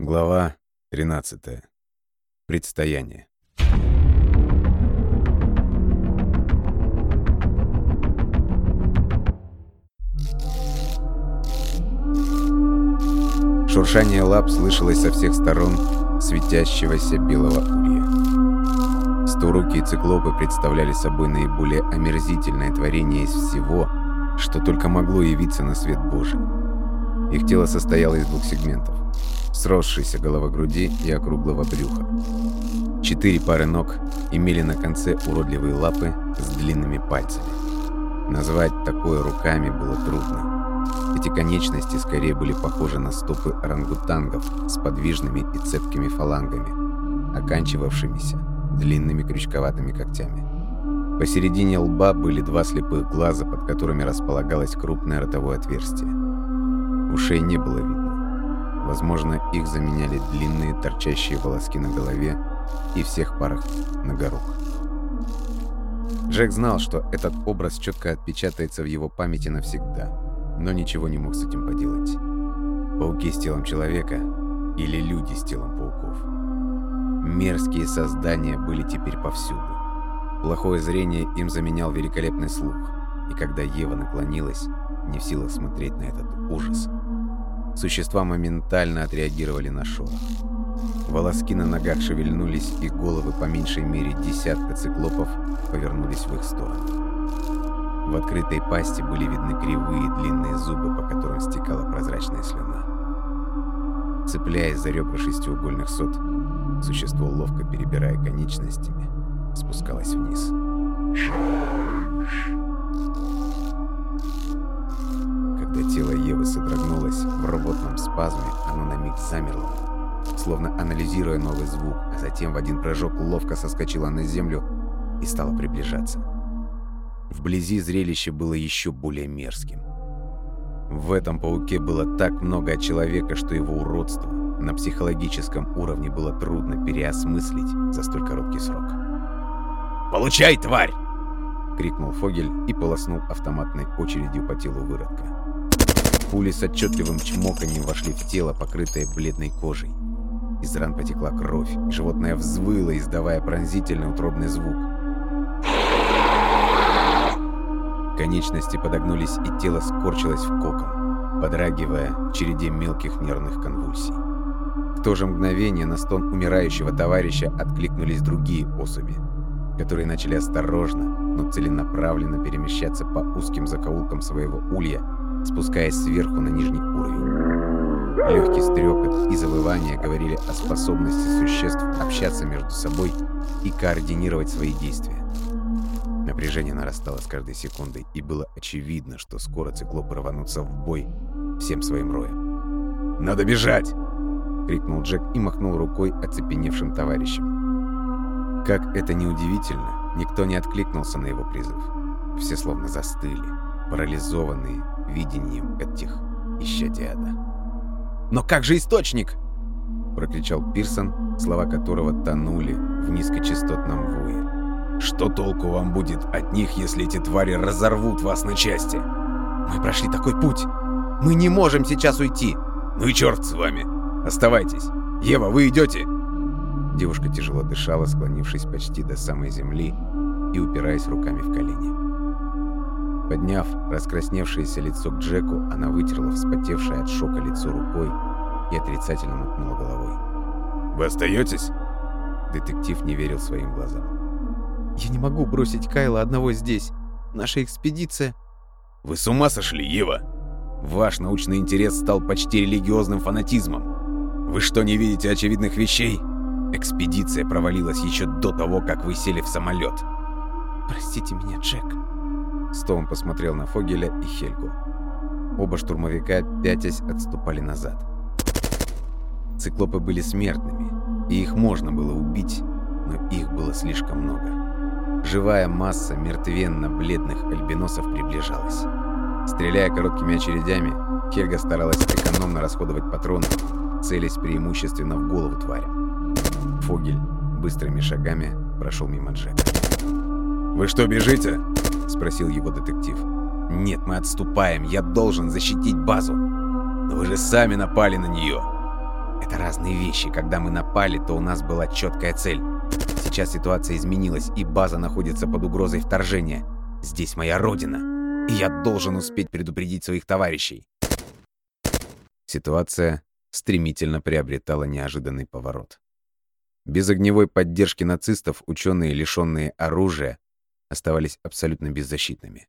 Глава 13. Предстояние. Шуршание лап слышалось со всех сторон светящегося белого улья. Сторукие циклопы представляли собой наиболее омерзительное творение из всего, что только могло явиться на свет Божий. Их тело состояло из двух сегментов – сросшейся головы груди и округлого брюха. Четыре пары ног имели на конце уродливые лапы с длинными пальцами. Назвать такое руками было трудно. Эти конечности скорее были похожи на стопы орангутангов с подвижными и цепкими фалангами, оканчивавшимися длинными крючковатыми когтями. Посередине лба были два слепых глаза, под которыми располагалось крупное ротовое отверстие. Ушей не было видно. Возможно, их заменяли длинные торчащие волоски на голове и всех парах ногорук. Джек знал, что этот образ четко отпечатается в его памяти навсегда, но ничего не мог с этим поделать. Пауки с телом человека или люди с телом пауков. Мерзкие создания были теперь повсюду. Плохое зрение им заменял великолепный слух, и когда Ева наклонилась, не в силах смотреть на этот ужас. Существа моментально отреагировали на шорох. Волоски на ногах шевельнулись, и головы по меньшей мере десятка циклопов повернулись в их сторону. В открытой пасти были видны кривые длинные зубы, по которым стекала прозрачная слюна. Цепляясь за ребра шестиугольных сот, существо, ловко перебирая конечностями, спускалось вниз. Когда тело Евы содрогнулось в рвотном спазме, оно на миг замерло, словно анализируя новый звук, а затем в один прыжок ловко соскочила на землю и стала приближаться. Вблизи зрелище было еще более мерзким. В этом пауке было так много от человека, что его уродство на психологическом уровне было трудно переосмыслить за столь короткий срок. «Получай, тварь!» — крикнул Фогель и полоснул автоматной очередью по телу выродка. Пули с отчетливым чмоканьем вошли в тело, покрытое бледной кожей. Из ран потекла кровь, и животное взвыло, издавая пронзительный утробный звук. Конечности подогнулись, и тело скорчилось в кокон, подрагивая в череде мелких нервных конвульсий. В то же мгновение на стон умирающего товарища откликнулись другие особи, которые начали осторожно, но целенаправленно перемещаться по узким закоулкам своего улья, спускаясь сверху на нижний уровень. Легкий стрекот и завывание говорили о способности существ общаться между собой и координировать свои действия. Напряжение нарастало с каждой секундой, и было очевидно, что скоро циклопы рванутся в бой всем своим роем. «Надо бежать!» — крикнул Джек и махнул рукой оцепеневшим товарищам. Как это ни удивительно, никто не откликнулся на его призыв. Все словно застыли, парализованные видением этих исчадиада. «Но как же источник?» — прокричал Пирсон, слова которого тонули в низкочастотном вуе. «Что толку вам будет от них, если эти твари разорвут вас на части? Мы прошли такой путь. Мы не можем сейчас уйти. Ну и черт с вами. Оставайтесь. Ева, вы идете?» Девушка тяжело дышала, склонившись почти до самой земли и упираясь руками в колени. Подняв раскрасневшееся лицо к Джеку, она вытерла вспотевшее от шока лицо рукой и отрицательно мотнула головой. «Вы остаетесь?» Детектив не верил своим глазам. «Я не могу бросить Кайла одного здесь. Наша экспедиция...» «Вы с ума сошли, Ева? Ваш научный интерес стал почти религиозным фанатизмом. Вы что, не видите очевидных вещей? Экспедиция провалилась еще до того, как вы сели в самолет». «Простите меня, Джек», Стоун посмотрел на Фогеля и Хельгу. Оба штурмовика, пятясь, отступали назад. Циклопы были смертными, и их можно было убить, но их было слишком много. Живая масса мертвенно-бледных альбиносов приближалась. Стреляя короткими очередями, Хельга старалась экономно расходовать патроны, целясь преимущественно в голову тварям. Фогель быстрыми шагами прошел мимо Джека. «Вы что, бежите?» — спросил его детектив. «Нет, мы отступаем. Я должен защитить базу». «Но вы же сами напали на нее». Это разные вещи. Когда мы напали, то у нас была четкая цель. Сейчас ситуация изменилась, и база находится под угрозой вторжения. Здесь моя родина, и я должен успеть предупредить своих товарищей. Ситуация стремительно приобретала неожиданный поворот. Без огневой поддержки нацистов ученые, лишенные оружия, оставались абсолютно беззащитными.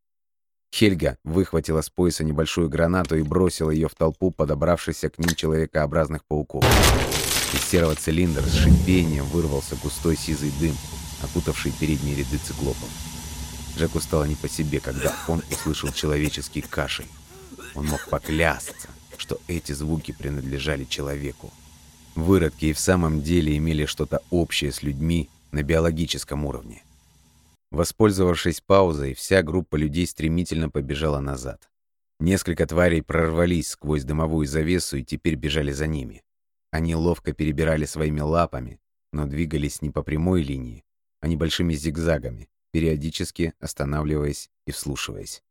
Хельга выхватила с пояса небольшую гранату и бросила ее в толпу подобравшихся к ним человекообразных пауков. Из серого цилиндра с шипением вырвался густой сизый дым, окутавший передние ряды циклопов. Джеку стало не по себе, когда он услышал человеческий кашель. Он мог поклясться, что эти звуки принадлежали человеку. Выродки и в самом деле имели что-то общее с людьми на биологическом уровне. Воспользовавшись паузой, вся группа людей стремительно побежала назад. Несколько тварей прорвались сквозь дымовую завесу и теперь бежали за ними. Они ловко перебирали своими лапами, но двигались не по прямой линии, а небольшими зигзагами, периодически останавливаясь и вслушиваясь.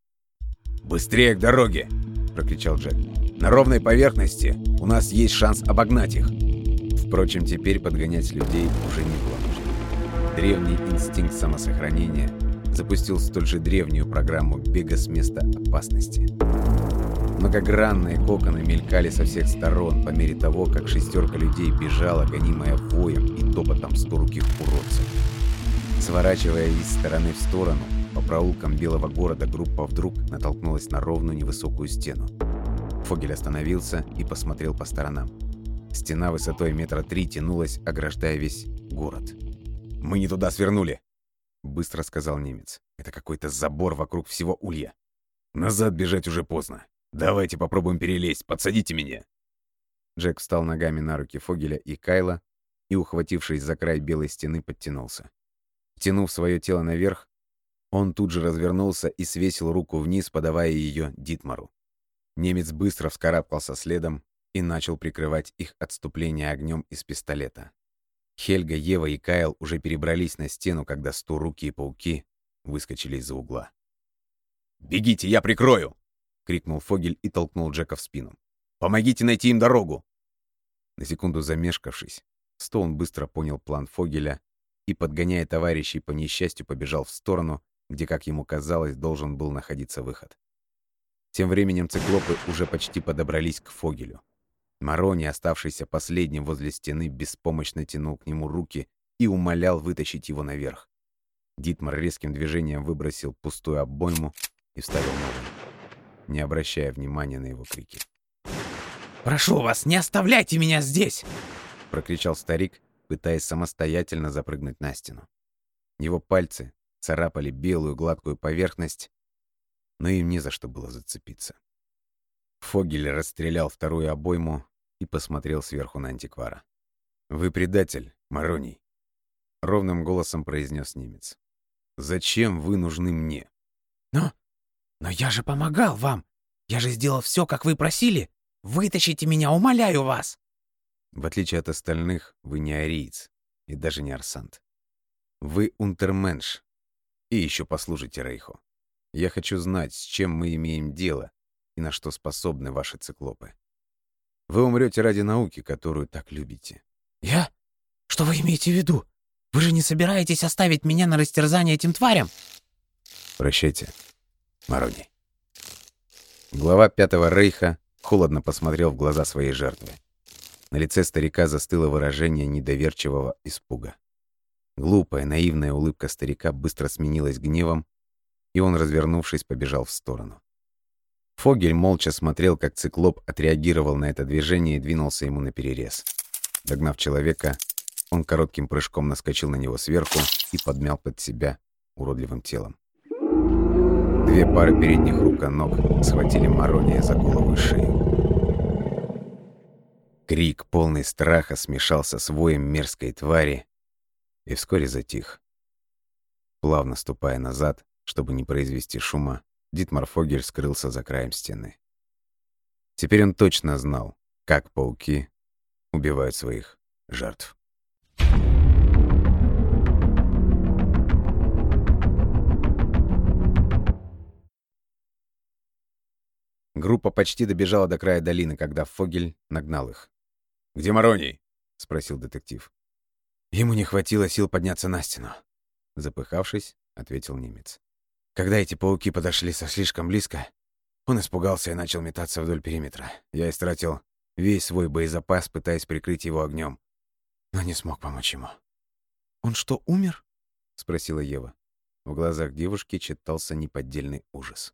«Быстрее к дороге!» — прокричал Джек. «На ровной поверхности у нас есть шанс обогнать их!» Впрочем, теперь подгонять людей уже не было. Древний инстинкт самосохранения запустил столь же древнюю программу бега с места опасности. Многогранные коконы мелькали со всех сторон по мере того, как шестерка людей бежала, гонимая воем и топотом сторуких уродцев. Сворачивая из стороны в сторону, по проулкам Белого города группа вдруг натолкнулась на ровную невысокую стену. Фогель остановился и посмотрел по сторонам. Стена высотой метра три тянулась, ограждая весь город. «Мы не туда свернули», — быстро сказал немец. «Это какой-то забор вокруг всего улья. Назад бежать уже поздно. Давайте попробуем перелезть, подсадите меня». Джек встал ногами на руки Фогеля и Кайла и, ухватившись за край белой стены, подтянулся. Тянув свое тело наверх, он тут же развернулся и свесил руку вниз, подавая ее Дитмару. Немец быстро вскарабкался следом и начал прикрывать их отступление огнем из пистолета. Хельга, Ева и Кайл уже перебрались на стену, когда руки и пауки выскочили из-за угла. «Бегите, я прикрою!» — крикнул Фогель и толкнул Джека в спину. «Помогите найти им дорогу!» На секунду замешкавшись, Стоун быстро понял план Фогеля и, подгоняя товарищей по несчастью, побежал в сторону, где, как ему казалось, должен был находиться выход. Тем временем циклопы уже почти подобрались к Фогелю. Марони, оставшийся последним возле стены, беспомощно тянул к нему руки и умолял вытащить его наверх. Дитмар резким движением выбросил пустую обойму и вставил новую, не обращая внимания на его крики. «Прошу вас, не оставляйте меня здесь!» — прокричал старик, пытаясь самостоятельно запрыгнуть на стену. Его пальцы царапали белую гладкую поверхность, но им не за что было зацепиться. Фогель расстрелял вторую обойму и посмотрел сверху на антиквара. «Вы предатель, Мароний», — ровным голосом произнес немец. «Зачем вы нужны мне?» «Но... но я же помогал вам! Я же сделал все, как вы просили! Вытащите меня, умоляю вас!» В отличие от остальных, вы не ариец и даже не арсант. Вы унтерменш и еще послужите Рейху. Я хочу знать, с чем мы имеем дело и на что способны ваши циклопы. Вы умрете ради науки, которую так любите. Я? Что вы имеете в виду? Вы же не собираетесь оставить меня на растерзание этим тварям? Прощайте, Марони. Глава Пятого Рейха холодно посмотрел в глаза своей жертвы. На лице старика застыло выражение недоверчивого испуга. Глупая, наивная улыбка старика быстро сменилась гневом, и он, развернувшись, побежал в сторону. Фогель молча смотрел, как циклоп отреагировал на это движение и двинулся ему на перерез. Догнав человека, он коротким прыжком наскочил на него сверху и подмял под себя уродливым телом. Две пары передних рук и ног схватили Марония за голову и шею. Крик, полный страха, смешался с воем мерзкой твари и вскоре затих. Плавно ступая назад, чтобы не произвести шума, Дитмар Фогель скрылся за краем стены. Теперь он точно знал, как пауки убивают своих жертв. Группа почти добежала до края долины, когда Фогель нагнал их. Где Мароний?» — спросил детектив. Ему не хватило сил подняться на стену. Запыхавшись, ответил немец. Когда эти пауки подошли со слишком близко, он испугался и начал метаться вдоль периметра. Я истратил весь свой боезапас, пытаясь прикрыть его огнем, но не смог помочь ему. «Он что, умер?» — спросила Ева. В глазах девушки читался неподдельный ужас.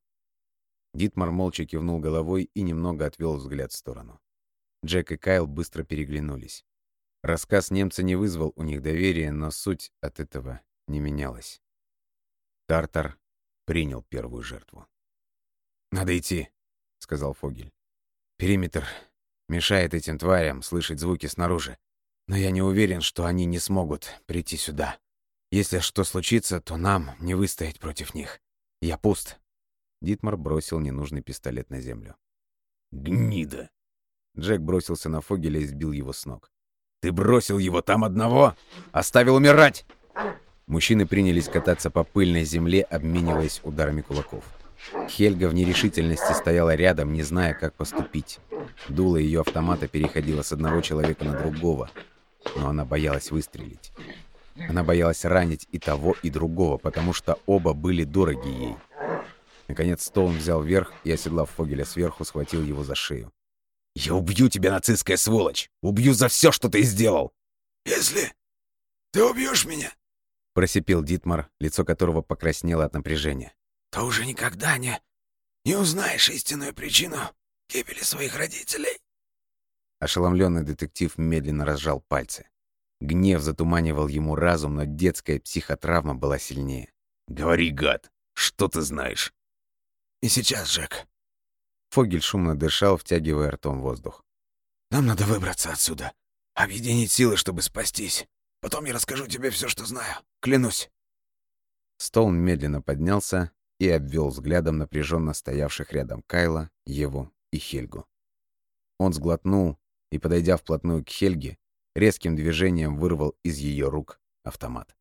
Дитмар молча кивнул головой и немного отвел взгляд в сторону. Джек и Кайл быстро переглянулись. Рассказ немца не вызвал у них доверия, но суть от этого не менялась. Тартар принял первую жертву. «Надо идти», — сказал Фогель. «Периметр мешает этим тварям слышать звуки снаружи, но я не уверен, что они не смогут прийти сюда. Если что случится, то нам не выстоять против них. Я пуст». Дитмар бросил ненужный пистолет на землю. «Гнида!» Джек бросился на Фогеля и сбил его с ног. «Ты бросил его там одного? Оставил умирать!» Мужчины принялись кататься по пыльной земле, обмениваясь ударами кулаков. Хельга в нерешительности стояла рядом, не зная, как поступить. Дуло ее автомата переходило с одного человека на другого, но она боялась выстрелить. Она боялась ранить и того, и другого, потому что оба были дороги ей. Наконец Стоун взял верх и, оседлав Фогеля сверху, схватил его за шею. «Я убью тебя, нацистская сволочь! Убью за все, что ты сделал!» «Если ты убьешь меня, — просипел Дитмар, лицо которого покраснело от напряжения, — то уже никогда не, не узнаешь истинную причину гибели своих родителей». Ошеломленный детектив медленно разжал пальцы. Гнев затуманивал ему разум, но детская психотравма была сильнее. «Говори, гад, что ты знаешь?» И сейчас, Джек. Фогель шумно дышал, втягивая ртом воздух. Нам надо выбраться отсюда. Объединить силы, чтобы спастись. Потом я расскажу тебе все, что знаю. Клянусь. Стоун медленно поднялся и обвел взглядом напряженно стоявших рядом Кайла, Еву и Хельгу. Он сглотнул и, подойдя вплотную к Хельге, резким движением вырвал из ее рук автомат.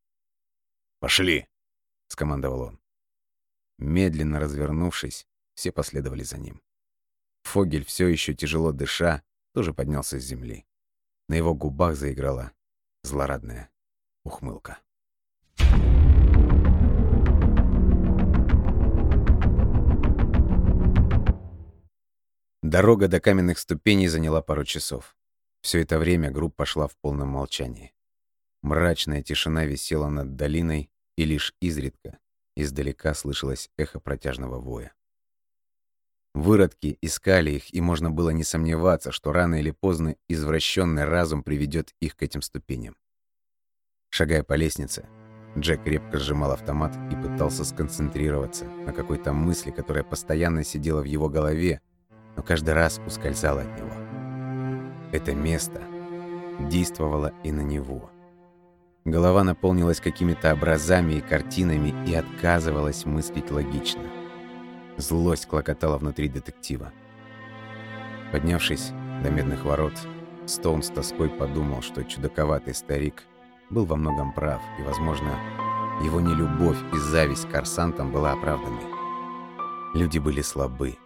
«Пошли!» — скомандовал он. Медленно развернувшись, все последовали за ним. Фогель, все еще тяжело дыша, тоже поднялся с земли. На его губах заиграла злорадная ухмылка. Дорога до каменных ступеней заняла пару часов. Все это время группа шла в полном молчании. Мрачная тишина висела над долиной, и лишь изредка Издалека слышалось эхо протяжного воя. Выродки искали их, и можно было не сомневаться, что рано или поздно извращенный разум приведет их к этим ступеням. Шагая по лестнице, Джек крепко сжимал автомат и пытался сконцентрироваться на какой-то мысли, которая постоянно сидела в его голове, но каждый раз ускользала от него. Это место действовало и на него. Голова наполнилась какими-то образами и картинами и отказывалась мыслить логично. Злость клокотала внутри детектива. Поднявшись до медных ворот, Стоун с тоской подумал, что чудаковатый старик был во многом прав, и, возможно, его нелюбовь и зависть к арсантам была оправданной. Люди были слабы.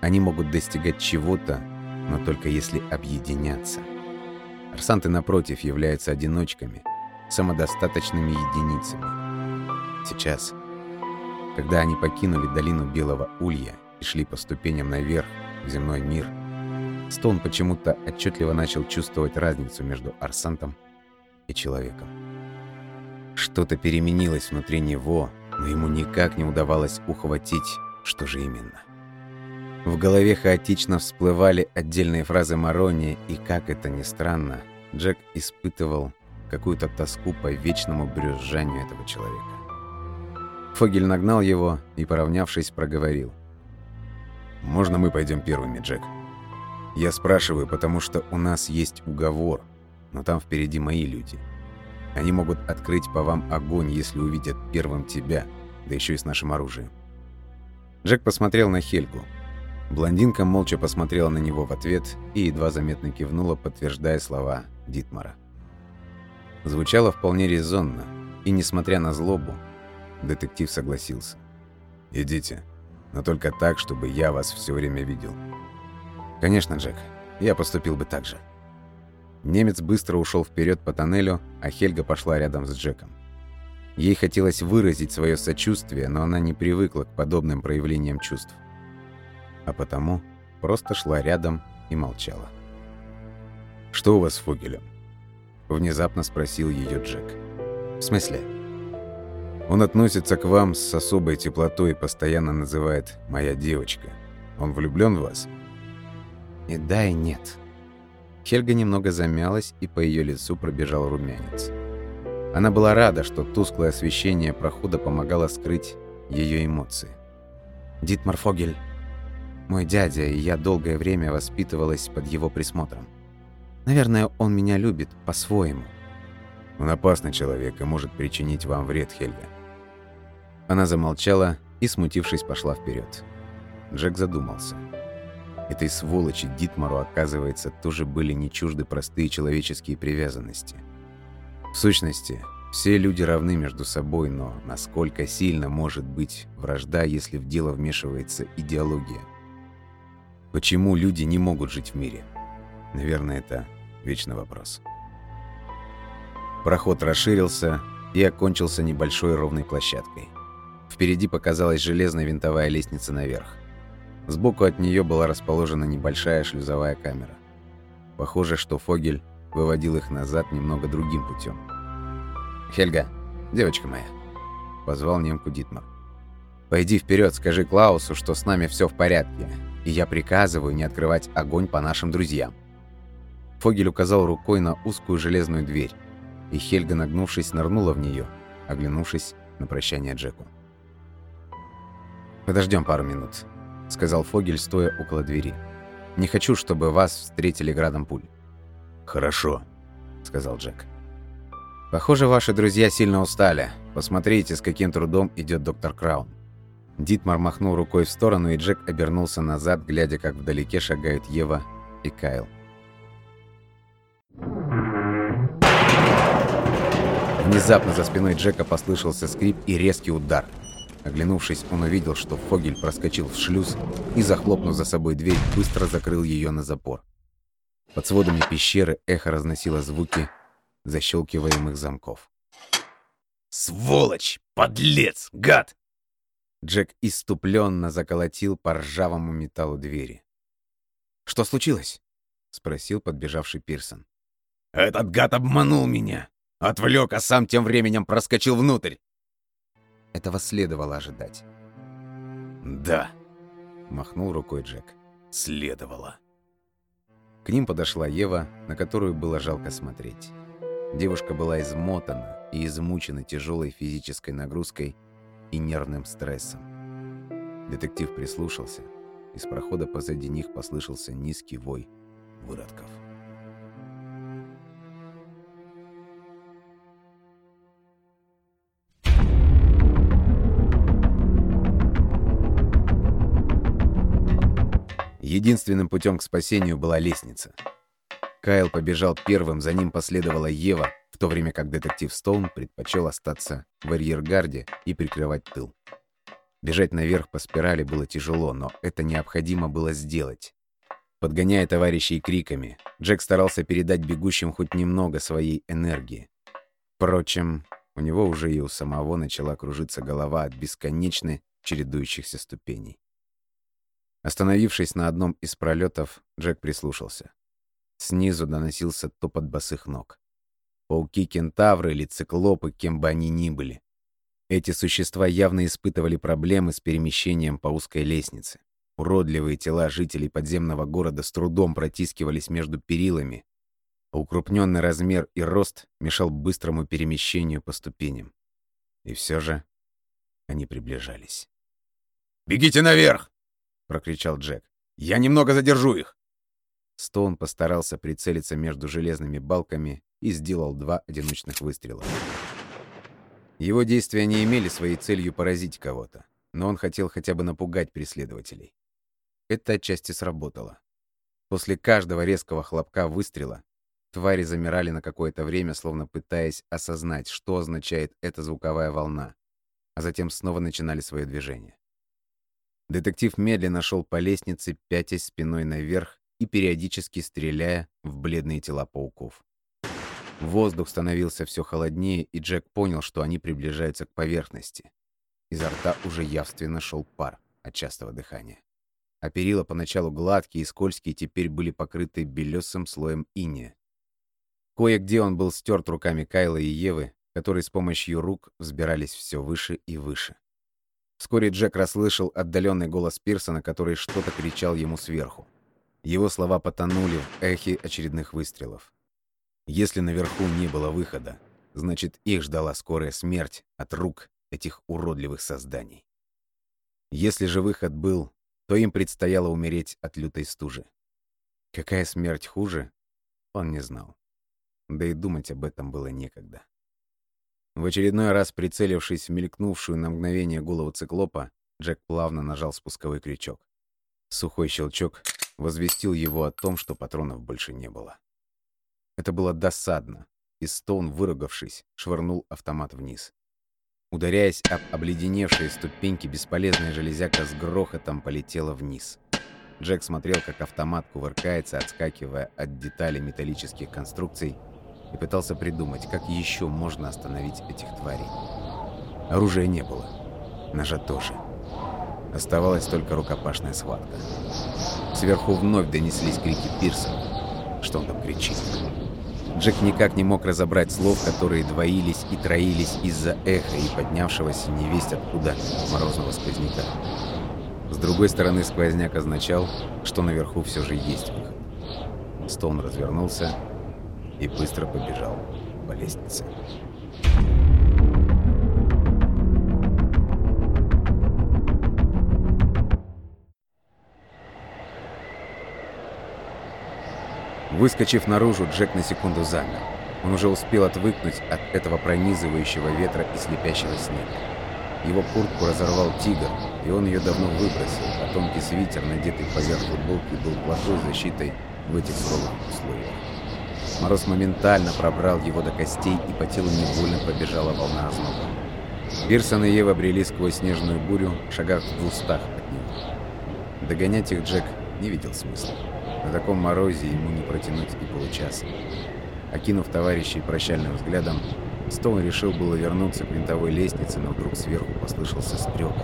Они могут достигать чего-то, но только если объединяться. Арсанты, напротив, являются одиночками – самодостаточными единицами. Сейчас, когда они покинули долину Белого Улья и шли по ступеням наверх в земной мир, Стоун почему-то отчетливо начал чувствовать разницу между Арсантом и человеком. Что-то переменилось внутри него, но ему никак не удавалось ухватить, что же именно. В голове хаотично всплывали отдельные фразы Марони, и, как это ни странно, Джек испытывал какую-то тоску по вечному брюзжанию этого человека. Фогель нагнал его и, поравнявшись, проговорил. «Можно мы пойдем первыми, Джек? Я спрашиваю, потому что у нас есть уговор, но там впереди мои люди. Они могут открыть по вам огонь, если увидят первым тебя, да еще и с нашим оружием». Джек посмотрел на Хельгу. Блондинка молча посмотрела на него в ответ и едва заметно кивнула, подтверждая слова Дитмара звучало вполне резонно, и, несмотря на злобу, детектив согласился. «Идите, но только так, чтобы я вас все время видел». «Конечно, Джек, я поступил бы так же». Немец быстро ушел вперед по тоннелю, а Хельга пошла рядом с Джеком. Ей хотелось выразить свое сочувствие, но она не привыкла к подобным проявлениям чувств. А потому просто шла рядом и молчала. «Что у вас с Фогелем?» Внезапно спросил ее Джек. «В смысле?» Он относится к вам с особой теплотой и постоянно называет «моя девочка». Он влюблен в вас? И да, и нет. Хельга немного замялась, и по ее лицу пробежал румянец. Она была рада, что тусклое освещение прохода помогало скрыть ее эмоции. Дитмар Фогель, мой дядя, и я долгое время воспитывалась под его присмотром. Наверное, он меня любит по-своему. Он опасный человек и может причинить вам вред, Хельга. Она замолчала и, смутившись, пошла вперед. Джек задумался. Этой сволочи Дитмару, оказывается, тоже были не чужды простые человеческие привязанности. В сущности, все люди равны между собой, но насколько сильно может быть вражда, если в дело вмешивается идеология? Почему люди не могут жить в мире? Наверное, это вечный вопрос. Проход расширился и окончился небольшой ровной площадкой. Впереди показалась железная винтовая лестница наверх. Сбоку от нее была расположена небольшая шлюзовая камера. Похоже, что Фогель выводил их назад немного другим путем. «Хельга, девочка моя», — позвал немку Дитмар. «Пойди вперед, скажи Клаусу, что с нами все в порядке, и я приказываю не открывать огонь по нашим друзьям». Фогель указал рукой на узкую железную дверь, и Хельга, нагнувшись, нырнула в нее, оглянувшись на прощание Джеку. «Подождем пару минут», — сказал Фогель, стоя около двери. «Не хочу, чтобы вас встретили градом пуль». «Хорошо», — сказал Джек. «Похоже, ваши друзья сильно устали. Посмотрите, с каким трудом идет доктор Краун». Дитмар махнул рукой в сторону, и Джек обернулся назад, глядя, как вдалеке шагают Ева и Кайл. Внезапно за спиной Джека послышался скрип и резкий удар — Оглянувшись, он увидел, что Фогель проскочил в шлюз и, захлопнув за собой дверь, быстро закрыл ее на запор. Под сводами пещеры эхо разносило звуки защелкиваемых замков. «Сволочь! Подлец! Гад!» Джек иступленно заколотил по ржавому металлу двери. «Что случилось?» — спросил подбежавший Пирсон. «Этот гад обманул меня! Отвлек, а сам тем временем проскочил внутрь. Этого следовало ожидать. «Да», — махнул рукой Джек. «Следовало». К ним подошла Ева, на которую было жалко смотреть. Девушка была измотана и измучена тяжелой физической нагрузкой и нервным стрессом. Детектив прислушался. Из прохода позади них послышался низкий вой выродков. Единственным путем к спасению была лестница. Кайл побежал первым, за ним последовала Ева, в то время как детектив Стоун предпочел остаться в арьергарде и прикрывать тыл. Бежать наверх по спирали было тяжело, но это необходимо было сделать. Подгоняя товарищей криками, Джек старался передать бегущим хоть немного своей энергии. Впрочем, у него уже и у самого начала кружиться голова от бесконечно чередующихся ступеней. Остановившись на одном из пролетов, Джек прислушался. Снизу доносился топот босых ног. Пауки-кентавры или циклопы, кем бы они ни были. Эти существа явно испытывали проблемы с перемещением по узкой лестнице. Уродливые тела жителей подземного города с трудом протискивались между перилами, укрупненный размер и рост мешал быстрому перемещению по ступеням. И все же они приближались. «Бегите наверх!» — прокричал Джек. «Я немного задержу их!» Стоун постарался прицелиться между железными балками и сделал два одиночных выстрела. Его действия не имели своей целью поразить кого-то, но он хотел хотя бы напугать преследователей. Это отчасти сработало. После каждого резкого хлопка выстрела твари замирали на какое-то время, словно пытаясь осознать, что означает эта звуковая волна, а затем снова начинали свое движение. Детектив медленно шел по лестнице, пятясь спиной наверх и периодически стреляя в бледные тела пауков. Воздух становился все холоднее, и Джек понял, что они приближаются к поверхности. Изо рта уже явственно шел пар от частого дыхания. А перила поначалу гладкие и скользкие теперь были покрыты белесым слоем иния. Кое-где он был стерт руками Кайла и Евы, которые с помощью рук взбирались все выше и выше. Вскоре Джек расслышал отдаленный голос Пирсона, который что-то кричал ему сверху. Его слова потонули в эхе очередных выстрелов. Если наверху не было выхода, значит, их ждала скорая смерть от рук этих уродливых созданий. Если же выход был, то им предстояло умереть от лютой стужи. Какая смерть хуже, он не знал. Да и думать об этом было некогда. В очередной раз прицелившись в мелькнувшую на мгновение голову циклопа, Джек плавно нажал спусковой крючок. Сухой щелчок возвестил его о том, что патронов больше не было. Это было досадно, и Стоун, выругавшись, швырнул автомат вниз. Ударяясь об обледеневшие ступеньки, бесполезная железяка с грохотом полетела вниз. Джек смотрел, как автомат кувыркается, отскакивая от деталей металлических конструкций, и пытался придумать, как еще можно остановить этих тварей. Оружия не было. Ножа тоже. Оставалась только рукопашная схватка. Сверху вновь донеслись крики Пирса. Что он там кричит? Джек никак не мог разобрать слов, которые двоились и троились из-за эха и поднявшегося невесть откуда морозного сквозняка. С другой стороны, сквозняк означал, что наверху все же есть выход. Стоун развернулся и быстро побежал по лестнице. Выскочив наружу, Джек на секунду замер. Он уже успел отвыкнуть от этого пронизывающего ветра и слепящего снега. Его куртку разорвал тигр, и он ее давно выбросил, а тонкий свитер, надетый поверх футболки, был плохой защитой в этих суровых условиях. Мороз моментально пробрал его до костей, и по телу невольно побежала волна озноба. Пирсон и Ева брели сквозь снежную бурю, шагах в двухстах от него. Догонять их Джек не видел смысла. На таком морозе ему не протянуть и получаса. Окинув товарищей прощальным взглядом, Стоун решил было вернуться к винтовой лестнице, но вдруг сверху послышался стрекот.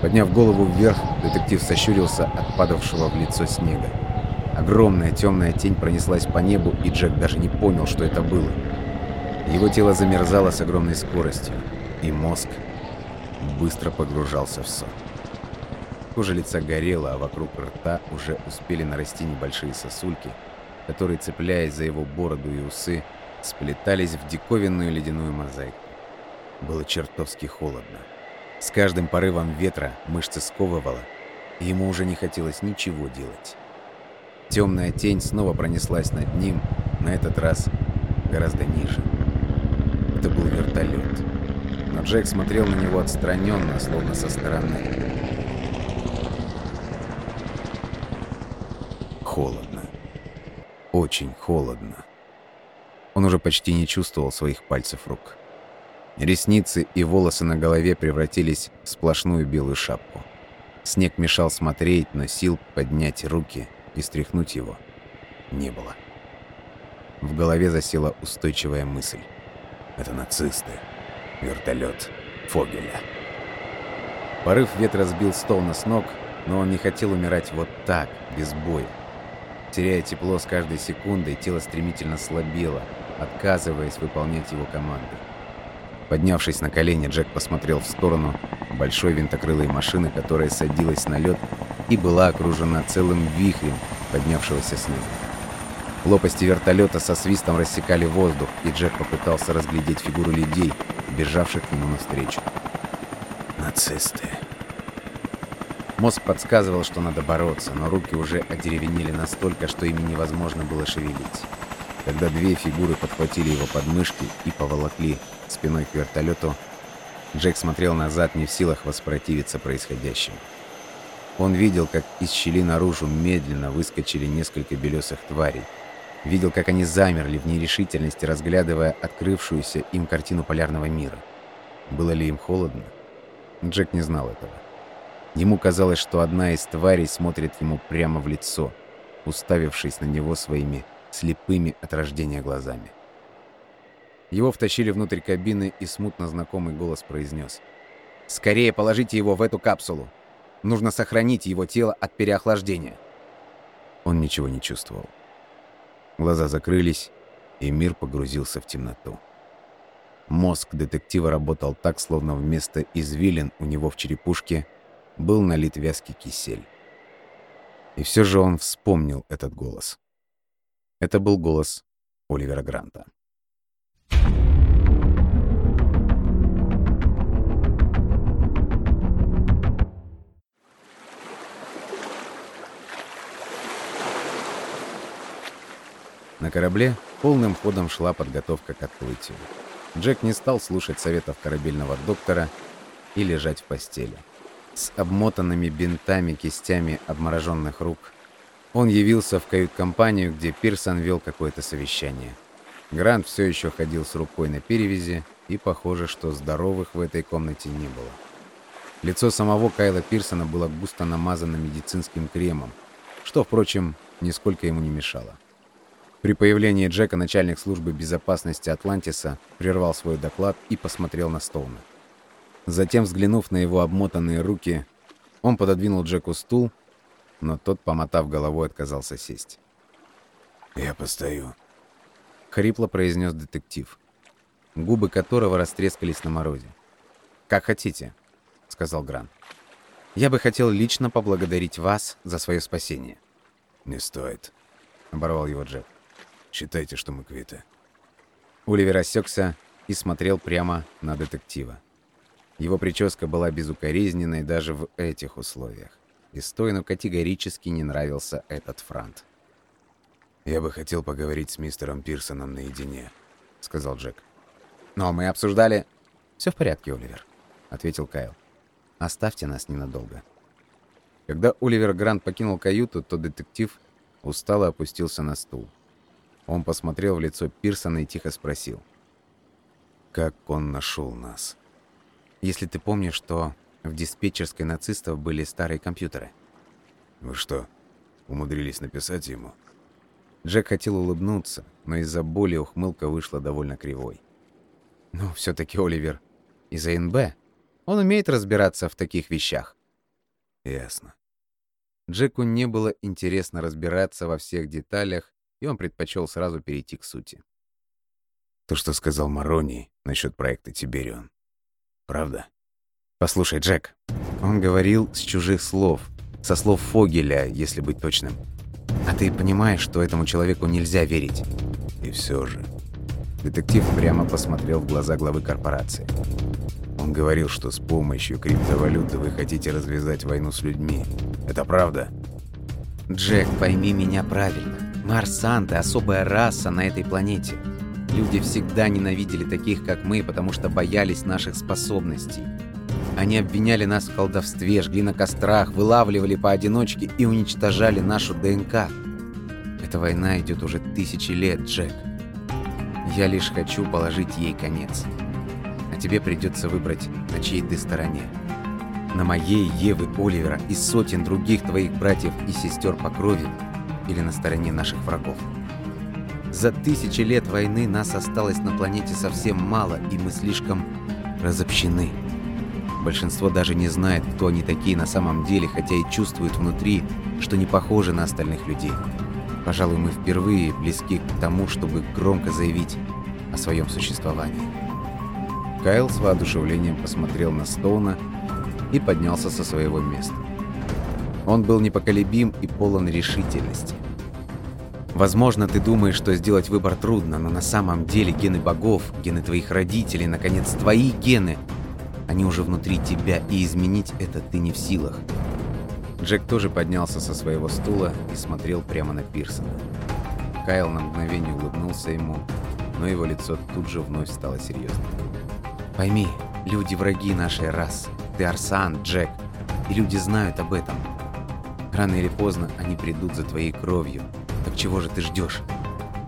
Подняв голову вверх, детектив сощурился от падавшего в лицо снега. Огромная темная тень пронеслась по небу, и Джек даже не понял, что это было. Его тело замерзало с огромной скоростью, и мозг быстро погружался в сон. Кожа лица горела, а вокруг рта уже успели нарасти небольшие сосульки, которые, цепляясь за его бороду и усы, сплетались в диковинную ледяную мозаику. Было чертовски холодно. С каждым порывом ветра мышцы сковывало, и ему уже не хотелось ничего делать. Темная тень снова пронеслась над ним, на этот раз гораздо ниже. Это был вертолет. Но Джек смотрел на него отстраненно, словно со стороны. Холодно. Очень холодно. Он уже почти не чувствовал своих пальцев рук. Ресницы и волосы на голове превратились в сплошную белую шапку. Снег мешал смотреть, но сил поднять руки и стряхнуть его не было. В голове засела устойчивая мысль. Это нацисты. Вертолет Фогеля. Порыв ветра сбил Стоуна с ног, но он не хотел умирать вот так, без боя. Теряя тепло с каждой секундой, тело стремительно слабело, отказываясь выполнять его команды. Поднявшись на колени, Джек посмотрел в сторону большой винтокрылой машины, которая садилась на лед и была окружена целым вихрем поднявшегося снега. Лопасти вертолета со свистом рассекали воздух, и Джек попытался разглядеть фигуру людей, бежавших к нему навстречу. Нацисты. Мозг подсказывал, что надо бороться, но руки уже одеревенели настолько, что ими невозможно было шевелить. Когда две фигуры подхватили его подмышки и поволокли спиной к вертолету, Джек смотрел назад, не в силах воспротивиться происходящему. Он видел, как из щели наружу медленно выскочили несколько белесых тварей. Видел, как они замерли в нерешительности, разглядывая открывшуюся им картину полярного мира. Было ли им холодно? Джек не знал этого. Ему казалось, что одна из тварей смотрит ему прямо в лицо. уставившись на него своими слепыми от рождения глазами. Его втащили внутрь кабины, и смутно знакомый голос произнес. «Скорее положите его в эту капсулу! Нужно сохранить его тело от переохлаждения!» Он ничего не чувствовал. Глаза закрылись, и мир погрузился в темноту. Мозг детектива работал так, словно вместо извилин у него в черепушке был налит вязкий кисель. И все же он вспомнил этот голос. Это был голос Оливера Гранта. На корабле полным ходом шла подготовка к отплытию. Джек не стал слушать советов корабельного доктора и лежать в постели. С обмотанными бинтами кистями обмороженных рук он явился в кают-компанию, где Пирсон вел какое-то совещание. Грант все еще ходил с рукой на перевязи, и похоже, что здоровых в этой комнате не было. Лицо самого Кайла Пирсона было густо намазано медицинским кремом, что, впрочем, нисколько ему не мешало. При появлении Джека начальник службы безопасности Атлантиса прервал свой доклад и посмотрел на Стоуна. Затем, взглянув на его обмотанные руки, он пододвинул Джеку стул, но тот, помотав головой, отказался сесть. «Я постою», — хрипло произнес детектив, губы которого растрескались на морозе. «Как хотите», — сказал Грант. «Я бы хотел лично поблагодарить вас за свое спасение». «Не стоит», — оборвал его Джек. Считайте, что мы квиты». Оливер осекся и смотрел прямо на детектива. Его прическа была безукоризненной даже в этих условиях. И Стойну категорически не нравился этот франт. «Я бы хотел поговорить с мистером Пирсоном наедине», — сказал Джек. «Но мы обсуждали...» «Все в порядке, Оливер», — ответил Кайл. «Оставьте нас ненадолго». Когда Оливер Грант покинул каюту, то детектив устало опустился на стул. Он посмотрел в лицо Пирсона и тихо спросил. «Как он нашел нас?» «Если ты помнишь, что в диспетчерской нацистов были старые компьютеры». «Вы что, умудрились написать ему?» Джек хотел улыбнуться, но из-за боли ухмылка вышла довольно кривой. «Ну, все-таки Оливер из АНБ. Он умеет разбираться в таких вещах». «Ясно». Джеку не было интересно разбираться во всех деталях, и он предпочел сразу перейти к сути. То, что сказал Марони насчет проекта Тиберион. Правда? Послушай, Джек, он говорил с чужих слов, со слов Фогеля, если быть точным. А ты понимаешь, что этому человеку нельзя верить? И все же. Детектив прямо посмотрел в глаза главы корпорации. Он говорил, что с помощью криптовалюты вы хотите развязать войну с людьми. Это правда? Джек, пойми меня правильно. Марсанты — особая раса на этой планете. Люди всегда ненавидели таких, как мы, потому что боялись наших способностей. Они обвиняли нас в колдовстве, жгли на кострах, вылавливали поодиночке и уничтожали нашу ДНК. Эта война идет уже тысячи лет, Джек. Я лишь хочу положить ей конец. А тебе придется выбрать, на чьей ты стороне. На моей, Евы, Оливера и сотен других твоих братьев и сестер по крови – или на стороне наших врагов. За тысячи лет войны нас осталось на планете совсем мало, и мы слишком разобщены. Большинство даже не знает, кто они такие на самом деле, хотя и чувствуют внутри, что не похожи на остальных людей. Пожалуй, мы впервые близки к тому, чтобы громко заявить о своем существовании. Кайл с воодушевлением посмотрел на Стоуна и поднялся со своего места. Он был непоколебим и полон решительности. Возможно, ты думаешь, что сделать выбор трудно, но на самом деле гены богов, гены твоих родителей, наконец, твои гены, они уже внутри тебя, и изменить это ты не в силах. Джек тоже поднялся со своего стула и смотрел прямо на Пирсона. Кайл на мгновение улыбнулся ему, но его лицо тут же вновь стало серьезным. «Пойми, люди враги нашей расы. Ты Арсан, Джек, и люди знают об этом. Рано или поздно они придут за твоей кровью. Так чего же ты ждешь?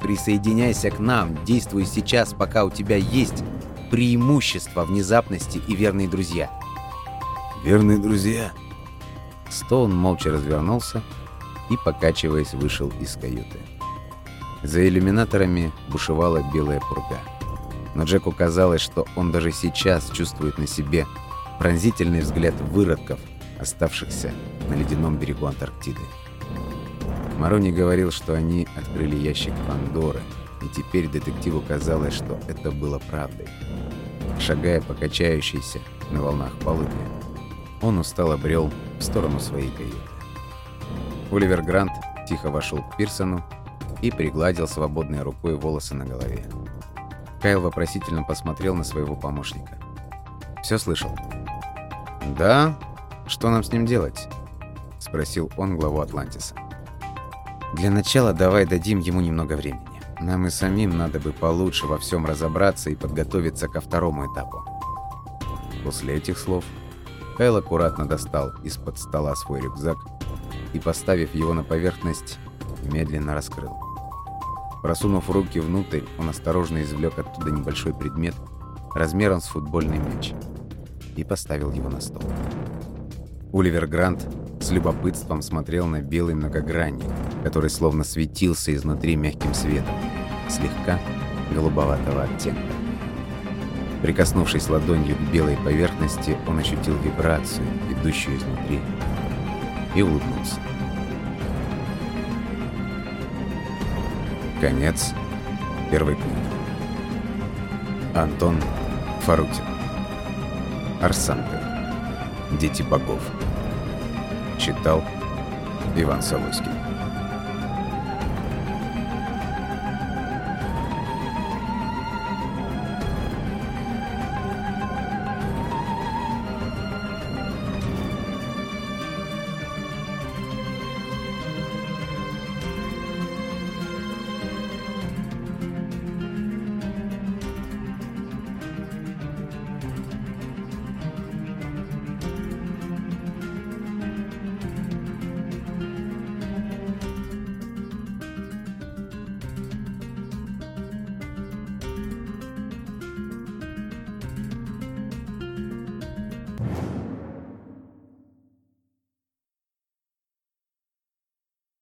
Присоединяйся к нам, действуй сейчас, пока у тебя есть преимущество внезапности и верные друзья. Верные друзья? Стоун молча развернулся и, покачиваясь, вышел из каюты. За иллюминаторами бушевала белая пурга. Но Джеку казалось, что он даже сейчас чувствует на себе пронзительный взгляд выродков, оставшихся на ледяном берегу Антарктиды. Марони говорил, что они открыли ящик Пандоры, и теперь детективу казалось, что это было правдой. Шагая по качающейся на волнах палубе, он устало брел в сторону своей каюты. Оливер Грант тихо вошел к Пирсону и пригладил свободной рукой волосы на голове. Кайл вопросительно посмотрел на своего помощника. «Все слышал?» «Да? Что нам с ним делать?» — спросил он главу Атлантиса. «Для начала давай дадим ему немного времени. Нам и самим надо бы получше во всем разобраться и подготовиться ко второму этапу». После этих слов Кайл аккуратно достал из-под стола свой рюкзак и, поставив его на поверхность, медленно раскрыл. Просунув руки внутрь, он осторожно извлек оттуда небольшой предмет размером с футбольный мяч и поставил его на стол. Оливер Грант с любопытством смотрел на белый многогранник, который словно светился изнутри мягким светом, слегка голубоватого оттенка. Прикоснувшись ладонью к белой поверхности, он ощутил вибрацию, идущую изнутри, и улыбнулся. Конец первой книги. Антон Фарутин. Арсанка. Дети богов. Читал Иван Солоский.